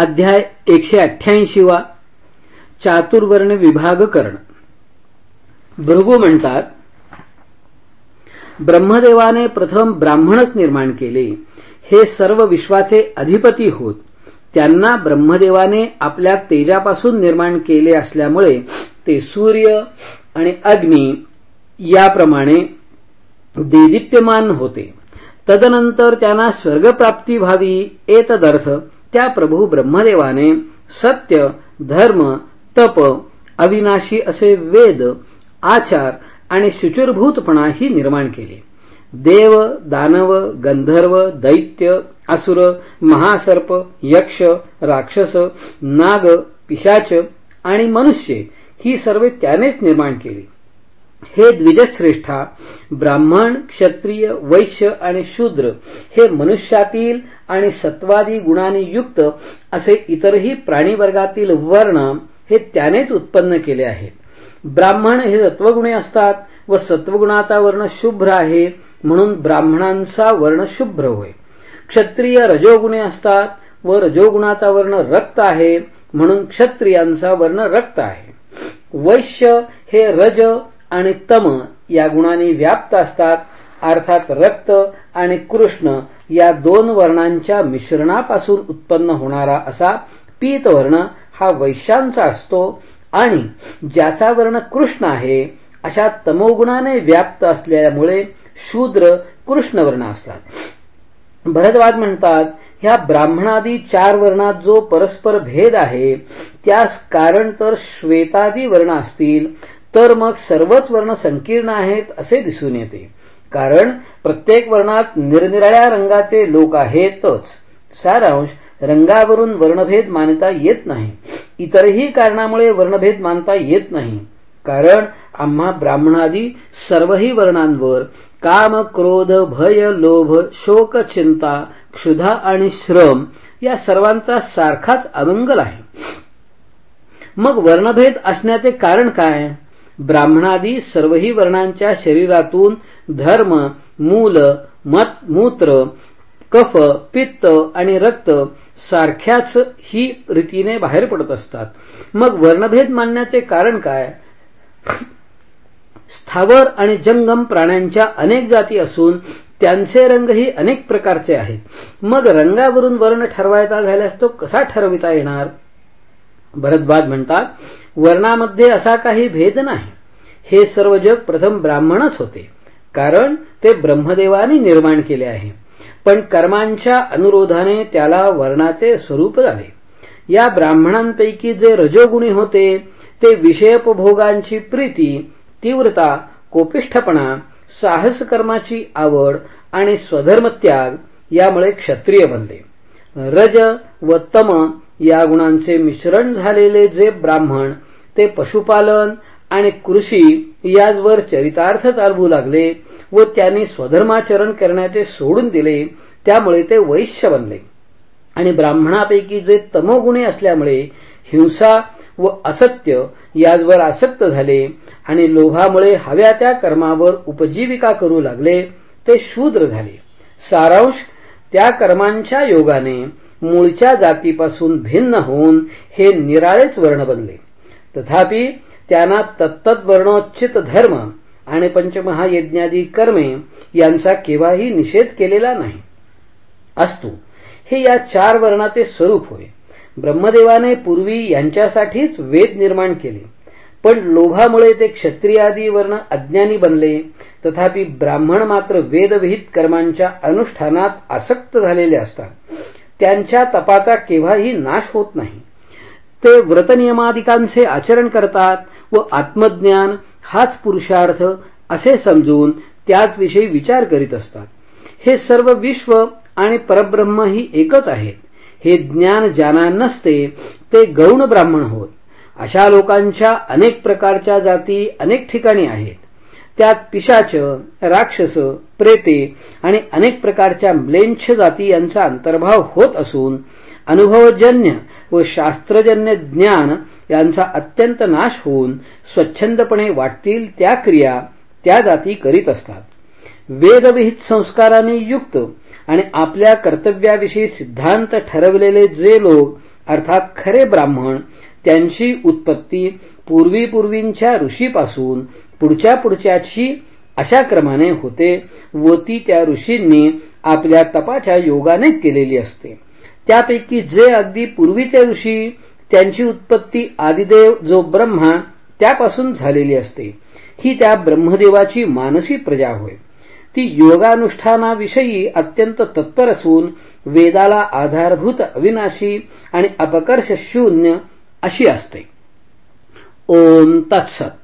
अध्याय एकशे अठ्ठ्याऐंशी वा चातुर्वर्ण विभाग करण. भृगू म्हणतात ब्रह्मदेवाने प्रथम ब्राह्मणच निर्माण केले. हे सर्व विश्वाचे अधिपती होत. त्यांना ब्रह्मदेवाने आपल्या तेजापासून निर्माण केले असल्यामुळे ते सूर्य आणि अग्नी याप्रमाणे देदीप्यमान होते. तदनंतर त्यांना स्वर्गप्राप्ती व्हावी एतदर्थ त्या प्रभू ब्रह्मदेवाने सत्य धर्म तप अविनाशी असे वेद आचार आणि शुचुरभूतपणाही निर्माण केले. देव दानव गंधर्व दैत्य असुर महासर्प यक्ष राक्षस नाग पिशाच आणि मनुष्य ही सर्व त्यानेच निर्माण केली. हे द्विजश्रेष्ठा ब्राह्मण क्षत्रिय वैश्य आणि शूद्र हे मनुष्यातील आणि सत्वादी गुणांनी युक्त असे इतरही प्राणीवर्गातील वर्ण हे त्यानेच उत्पन्न केले आहेत. ब्राह्मण हे सत्वगुणे असतात व सत्वगुणाचा वर्ण शुभ्र आहे म्हणून ब्राह्मणांचा वर्ण शुभ्र होय. क्षत्रिय रजोगुणे असतात व रजोगुणाचा वर्ण रक्त आहे म्हणून क्षत्रियांचा वर्ण रक्त आहे. वैश्य हे रज आणि तम या गुणांनी व्याप्त असतात. अर्थात रक्त आणि कृष्ण या दोन वर्णांच्या मिश्रणापासून उत्पन्न होणारा असा पीत वर्ण हा वैश्यांचा असतो आणि ज्याचा वर्ण कृष्ण आहे अशा तमोगुणाने व्याप्त असल्यामुळे शूद्र कृष्णवर्ण असतात. भरद्वाज म्हणतात ह्या ब्राह्मणादी चार वर्णात जो परस्पर भेद आहे त्यास कारण तर श्वेतादी वर्ण असतील तर मग सर्वच वर्ण संकीर्ण आहेत असे दिसून येते. कारण प्रत्येक वर्णात निरनिराळ्या रंगाचे लोक आहेतच. सारांश रंगावरून वर्णभेद मानता येत नाही. इतरही कारणामुळे वर्णभेद मानता येत नाही. कारण आम्हा ब्राह्मणादी सर्वही वर्णांवर काम क्रोध भय लोभ शोक चिंता क्षुधा आणि श्रम या सर्वांचा सारखाच अमंगल आहे. मग वर्णभेद असण्याचे कारण काय? ब्राह्मणादी सर्वही वर्णांच्या शरीरातून धर्म मूल मत मूत्र कफ पित्त आणि रक्त सारख्याच ही रीतीने बाहेर पडत असतात. मग वर्णभेद मानण्याचे कारण काय? स्थावर आणि जंगम प्राण्यांच्या अनेक जाती असून त्यांचे रंगही अनेक प्रकारचे आहेत. मग रंगावरून वर्ण ठरवायचा झाल्यास तो कसा ठरविता येणार? भरद्वाज म्हणतात वर्णामध्ये असा काही भेद नाही. हे सर्व जग प्रथम ब्राह्मणच होते. कारण ते ब्रह्मदेवाने निर्माण केले आहे. पण कर्मांच्या अनुरोधाने त्याला वर्णाचे स्वरूप झाले. या ब्राह्मणांपैकी जे रजोगुणी होते ते विषयपभोगांची प्रीती तीव्रता कोपिष्ठपणा साहस कर्माची आवड आणि स्वधर्मत्याग यामुळे क्षत्रिय बनले. रज व तम या गुणांचे मिश्रण झालेले जे ब्राह्मण ते पशुपालन आणि कृषी याचवर चरितार्थ चालवू लागले व त्यांनी स्वधर्माचरण करण्याचे सोडून दिले त्यामुळे ते वैश्य बनले. आणि ब्राह्मणापैकी जे तमोगुणी असल्यामुळे हिंसा व असत्य याचवर आसक्त झाले आणि लोभामुळे हव्या त्या कर्मावर उपजीविका करू लागले ते शूद्र झाले. सारांश त्या कर्मांच्या योगाने मूळच्या जातीपासून भिन्न होऊन हे निराळेच वर्ण बनले. तथापि त्यांना तत्तत तत्तद्वर्णोच्चित धर्म आणि पंचमहायज्ञादी कर्मे यांचा केव्हाही निषेध केलेला नाही. असतो हे या चार वर्णाचे स्वरूप होय. ब्रह्मदेवाने पूर्वी यांच्यासाठीच वेद निर्माण केले. पण लोभामुळे ते क्षत्रियादी वर्ण अज्ञानी बनले. तथापि ब्राह्मण मात्र वेदविहित कर्मांच्या अनुष्ठानात आसक्त झालेले असतात. त्यांच्या तपाचा केव्हाही नाश होत नाही. ते व्रतनियमादिकांचे आचरण करतात व आत्मज्ञान हाच पुरुषार्थ असे समजून त्याचविषयी विचार करीत असतात. हे सर्व विश्व आणि परब्रह्म ही एकच आहेत. हे ज्ञान ज्यांना नसते ते गौण ब्राह्मण होत. अशा लोकांच्या अनेक प्रकारच्या जाती अनेक ठिकाणी आहेत. त्यात पिशाच राक्षस प्रेते आणि अनेक प्रकारच्या म्लेंछ जाती यांचा अंतर्भाव होत असून अनुभवजन्य व शास्त्रजन्य ज्ञान यांचा अत्यंत नाश होऊन स्वच्छंदपणे वाटतील त्या क्रिया त्या जाती करीत असतात. वेदविहित संस्कारांनी युक्त आणि आपल्या कर्तव्याविषयी सिद्धांत ठरवलेले जे लोक अर्थात खरे ब्राह्मण त्यांची उत्पत्ती पूर्वीपूर्वींच्या ऋषीपासून पुढच्या पुढच्याची अशा क्रमाने होते व ती त्या ऋषींनी आपल्या तपाच्या योगाने केलेली असते. त्यापैकी जे अगदी पूर्वीचे ऋषी त्यांची उत्पत्ती आदिदेव जो ब्रह्मा त्यापासून झालेली असते. ही त्या ब्रह्मदेवाची मानसी प्रजा होय. ती योगानुष्ठानाविषयी अत्यंत तत्पर असून वेदाला आधारभूत अविनाशी आणि अपकर्ष शून्य अशी असते. ओम तत्सत.